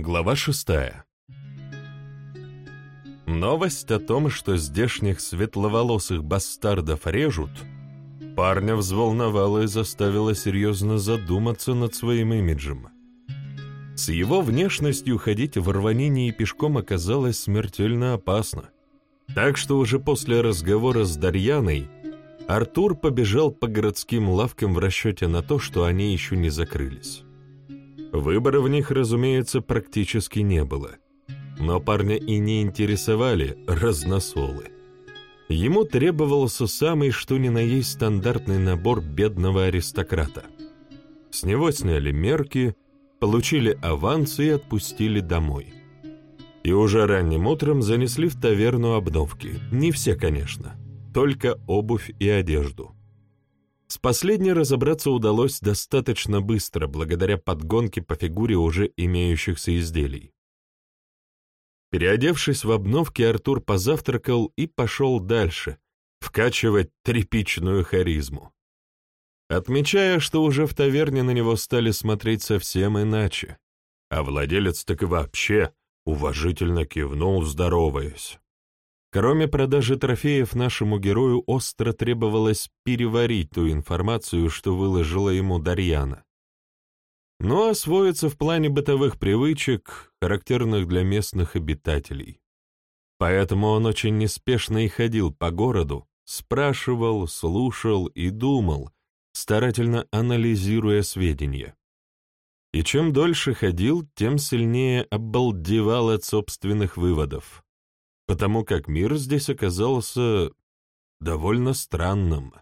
Глава шестая. Новость о том, что здешних светловолосых бастардов режут, парня взволновала и заставила серьезно задуматься над своим имиджем. С его внешностью ходить в рванине и пешком оказалось смертельно опасно. Так что уже после разговора с Дарьяной Артур побежал по городским лавкам в расчете на то, что они еще не закрылись. Выбора в них, разумеется, практически не было. Но парня и не интересовали разносолы. Ему требовался самый что ни на есть стандартный набор бедного аристократа. С него сняли мерки, получили аванс и отпустили домой. И уже ранним утром занесли в таверну обновки. Не все, конечно, только обувь и одежду. С последней разобраться удалось достаточно быстро, благодаря подгонке по фигуре уже имеющихся изделий. Переодевшись в обновки, Артур позавтракал и пошел дальше, вкачивать тряпичную харизму. Отмечая, что уже в таверне на него стали смотреть совсем иначе, а владелец так и вообще уважительно кивнул, здороваясь. Кроме продажи трофеев, нашему герою остро требовалось переварить ту информацию, что выложила ему Дарьяна. Но освоиться в плане бытовых привычек, характерных для местных обитателей. Поэтому он очень неспешно и ходил по городу, спрашивал, слушал и думал, старательно анализируя сведения. И чем дольше ходил, тем сильнее обалдевал от собственных выводов потому как мир здесь оказался довольно странным.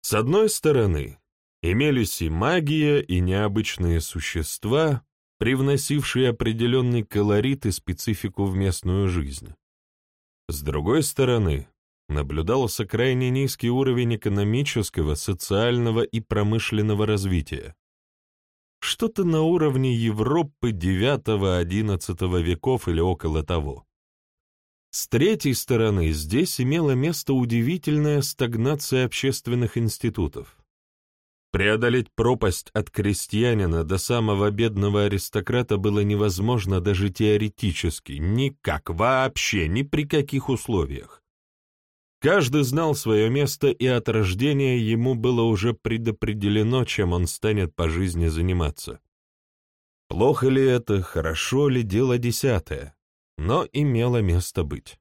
С одной стороны, имелись и магия, и необычные существа, привносившие определенный колорит и специфику в местную жизнь. С другой стороны, наблюдался крайне низкий уровень экономического, социального и промышленного развития. Что-то на уровне Европы IX-XI веков или около того. С третьей стороны, здесь имела место удивительная стагнация общественных институтов. Преодолеть пропасть от крестьянина до самого бедного аристократа было невозможно даже теоретически, никак, вообще, ни при каких условиях. Каждый знал свое место, и от рождения ему было уже предопределено, чем он станет по жизни заниматься. Плохо ли это, хорошо ли, дело десятое но имело место быть.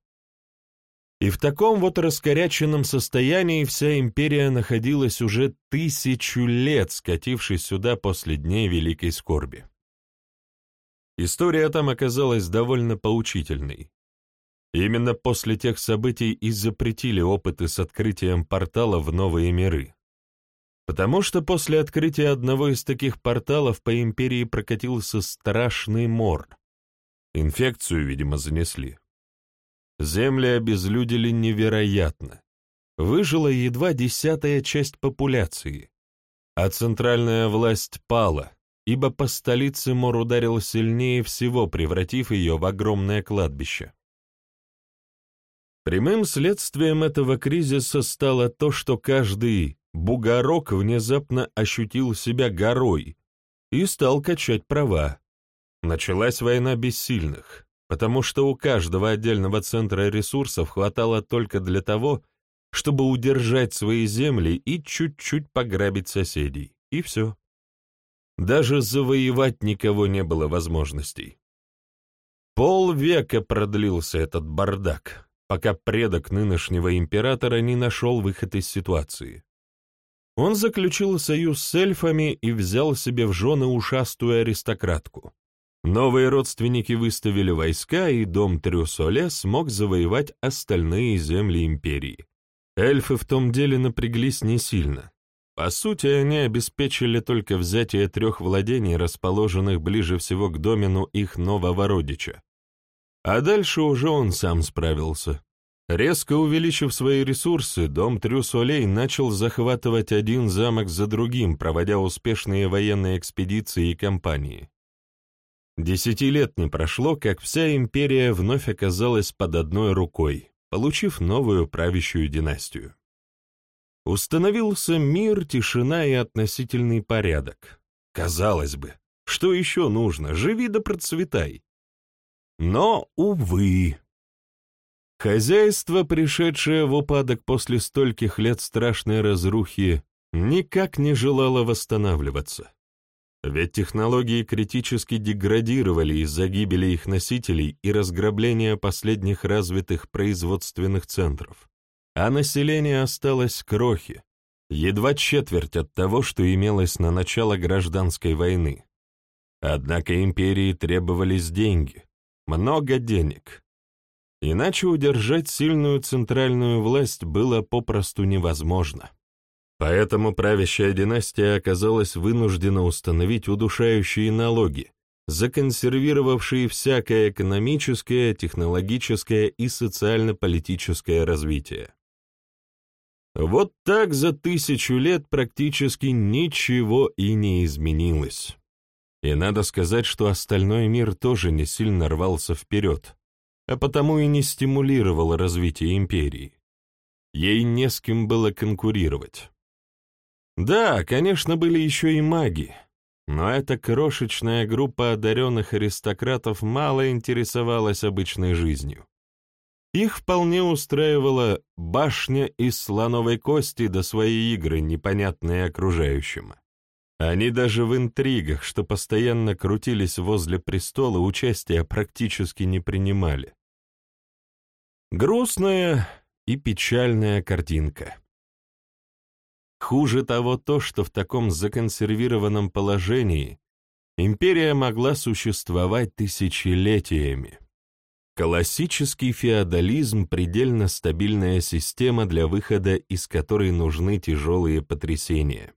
И в таком вот раскоряченном состоянии вся империя находилась уже тысячу лет, скатившись сюда после дней Великой Скорби. История там оказалась довольно поучительной. Именно после тех событий и запретили опыты с открытием портала в новые миры. Потому что после открытия одного из таких порталов по империи прокатился страшный мор — Инфекцию, видимо, занесли. Земли обезлюдили невероятно. Выжила едва десятая часть популяции. А центральная власть пала, ибо по столице мор ударил сильнее всего, превратив ее в огромное кладбище. Прямым следствием этого кризиса стало то, что каждый бугорок внезапно ощутил себя горой и стал качать права, Началась война бессильных, потому что у каждого отдельного центра ресурсов хватало только для того, чтобы удержать свои земли и чуть-чуть пограбить соседей, и все. Даже завоевать никого не было возможностей. Полвека продлился этот бардак, пока предок нынешнего императора не нашел выход из ситуации. Он заключил союз с эльфами и взял себе в жены ушастую аристократку. Новые родственники выставили войска, и дом Трюсоле смог завоевать остальные земли империи. Эльфы в том деле напряглись не сильно. По сути, они обеспечили только взятие трех владений, расположенных ближе всего к домену их нового родича. А дальше уже он сам справился. Резко увеличив свои ресурсы, дом Трюсолей начал захватывать один замок за другим, проводя успешные военные экспедиции и кампании. Десяти лет не прошло, как вся империя вновь оказалась под одной рукой, получив новую правящую династию. Установился мир, тишина и относительный порядок. Казалось бы, Что еще нужно? Живи да процветай. Но, увы. Хозяйство, пришедшее в упадок после стольких лет страшной разрухи, никак не желало восстанавливаться. Ведь технологии критически деградировали из-за гибели их носителей и разграбления последних развитых производственных центров, а население осталось крохи, едва четверть от того, что имелось на начало гражданской войны. Однако империи требовались деньги, много денег. Иначе удержать сильную центральную власть было попросту невозможно. Поэтому правящая династия оказалась вынуждена установить удушающие налоги, законсервировавшие всякое экономическое, технологическое и социально-политическое развитие. Вот так за тысячу лет практически ничего и не изменилось. И надо сказать, что остальной мир тоже не сильно рвался вперед, а потому и не стимулировал развитие империи. Ей не с кем было конкурировать. Да, конечно, были еще и маги, но эта крошечная группа одаренных аристократов мало интересовалась обычной жизнью. Их вполне устраивала башня из слоновой кости до свои игры, непонятные окружающим. Они даже в интригах, что постоянно крутились возле престола, участия практически не принимали. Грустная и печальная картинка. Хуже того то, что в таком законсервированном положении империя могла существовать тысячелетиями. Классический феодализм — предельно стабильная система для выхода, из которой нужны тяжелые потрясения.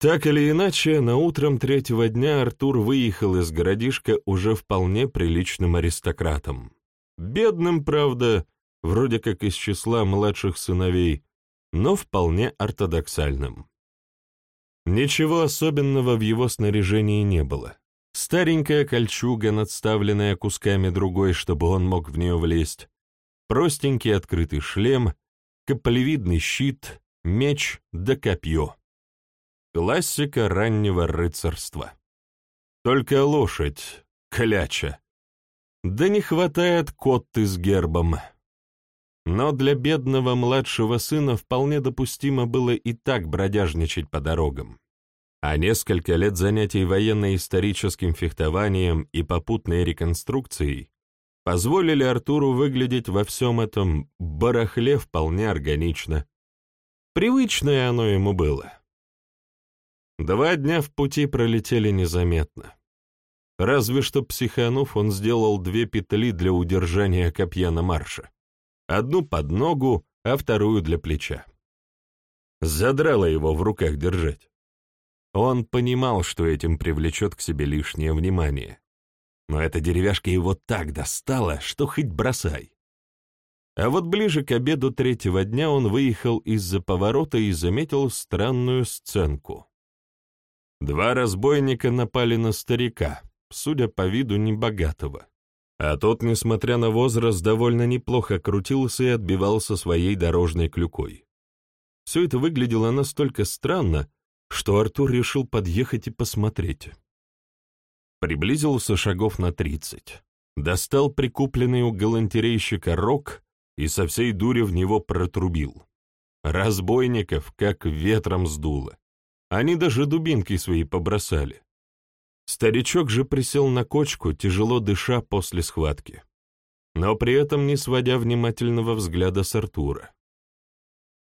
Так или иначе, на утром третьего дня Артур выехал из городишка уже вполне приличным аристократом. Бедным, правда, вроде как из числа младших сыновей, но вполне ортодоксальным. Ничего особенного в его снаряжении не было. Старенькая кольчуга, надставленная кусками другой, чтобы он мог в нее влезть, простенький открытый шлем, каплевидный щит, меч да копье. Классика раннего рыцарства. Только лошадь, кляча. Да не хватает котты с гербом. Но для бедного младшего сына вполне допустимо было и так бродяжничать по дорогам. А несколько лет занятий военно-историческим фехтованием и попутной реконструкцией позволили Артуру выглядеть во всем этом барахле вполне органично. Привычное оно ему было. Два дня в пути пролетели незаметно. Разве что психанув, он сделал две петли для удержания копья на марше. Одну под ногу, а вторую для плеча. Задрало его в руках держать. Он понимал, что этим привлечет к себе лишнее внимание. Но эта деревяшка его так достала, что хоть бросай. А вот ближе к обеду третьего дня он выехал из-за поворота и заметил странную сценку. Два разбойника напали на старика, судя по виду небогатого. А тот, несмотря на возраст, довольно неплохо крутился и отбивался своей дорожной клюкой. Все это выглядело настолько странно, что Артур решил подъехать и посмотреть. Приблизился шагов на тридцать, достал прикупленный у галантерейщика рог и со всей дури в него протрубил. Разбойников как ветром сдуло. Они даже дубинки свои побросали. Старичок же присел на кочку, тяжело дыша после схватки, но при этом не сводя внимательного взгляда с Артура.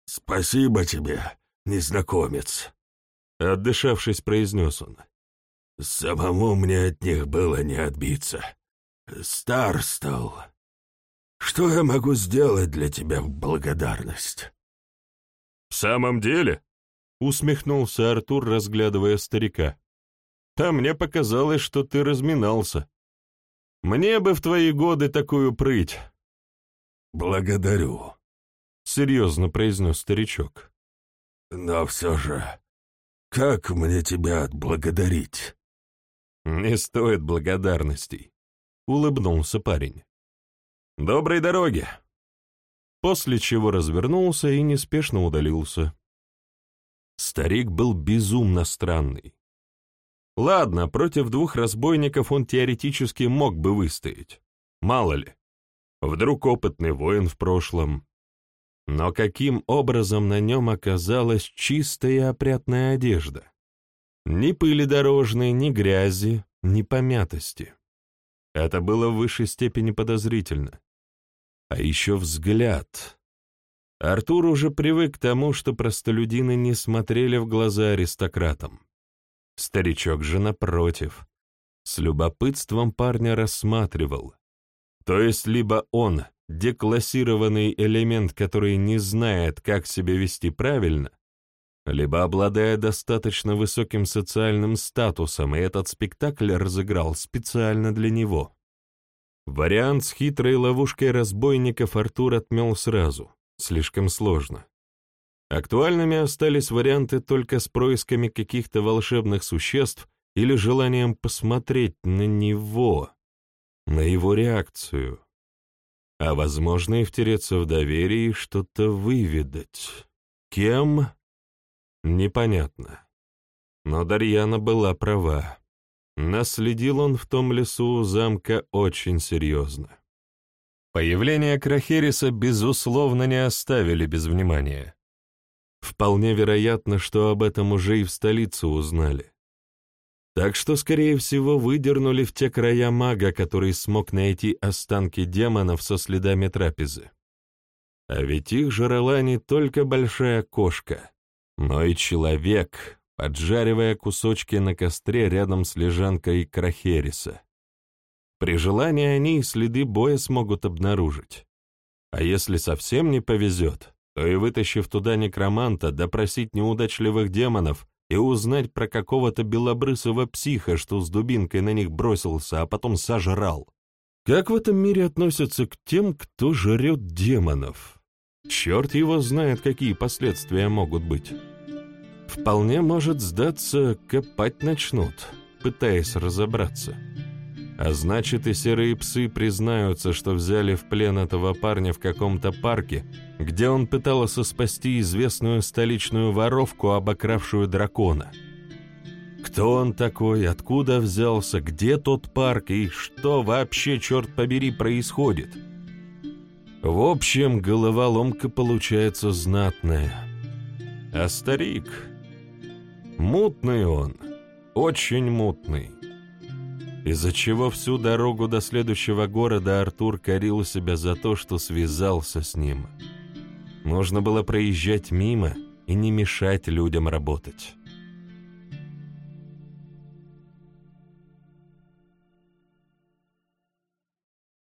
«Спасибо тебе, незнакомец», — отдышавшись, произнес он. «Самому мне от них было не отбиться. Стар стал. Что я могу сделать для тебя в благодарность?» «В самом деле?» — усмехнулся Артур, разглядывая старика а мне показалось, что ты разминался. Мне бы в твои годы такую прыть». «Благодарю», — серьезно произнес старичок. «Но все же, как мне тебя отблагодарить?» «Не стоит благодарностей», — улыбнулся парень. «Доброй дороги!» После чего развернулся и неспешно удалился. Старик был безумно странный. Ладно, против двух разбойников он теоретически мог бы выстоять. Мало ли. Вдруг опытный воин в прошлом. Но каким образом на нем оказалась чистая опрятная одежда? Ни пыли дорожной, ни грязи, ни помятости. Это было в высшей степени подозрительно. А еще взгляд. Артур уже привык к тому, что простолюдины не смотрели в глаза аристократам. Старичок же, напротив, с любопытством парня рассматривал. То есть либо он — деклассированный элемент, который не знает, как себя вести правильно, либо обладая достаточно высоким социальным статусом, и этот спектакль разыграл специально для него. Вариант с хитрой ловушкой разбойников Артур отмел сразу. Слишком сложно. Актуальными остались варианты только с происками каких-то волшебных существ или желанием посмотреть на него, на его реакцию. А возможно и втереться в доверие и что-то выведать. Кем? Непонятно. Но Дарьяна была права. Наследил он в том лесу замка очень серьезно. Появление Крахериса, безусловно, не оставили без внимания. Вполне вероятно, что об этом уже и в столице узнали. Так что, скорее всего, выдернули в те края мага, который смог найти останки демонов со следами трапезы. А ведь их жрала не только большая кошка, но и человек, поджаривая кусочки на костре рядом с лежанкой Крахериса. При желании они следы боя смогут обнаружить. А если совсем не повезет, то и вытащив туда некроманта, допросить неудачливых демонов и узнать про какого-то белобрысого психа, что с дубинкой на них бросился, а потом сожрал. Как в этом мире относятся к тем, кто жрет демонов? Черт его знает, какие последствия могут быть. Вполне может сдаться, копать начнут, пытаясь разобраться. А значит, и серые псы признаются, что взяли в плен этого парня в каком-то парке, где он пытался спасти известную столичную воровку, обокравшую дракона. Кто он такой, откуда взялся, где тот парк и что вообще, черт побери, происходит? В общем, головоломка получается знатная. А старик... Мутный он, очень мутный из-за чего всю дорогу до следующего города Артур корил себя за то, что связался с ним. Нужно было проезжать мимо и не мешать людям работать.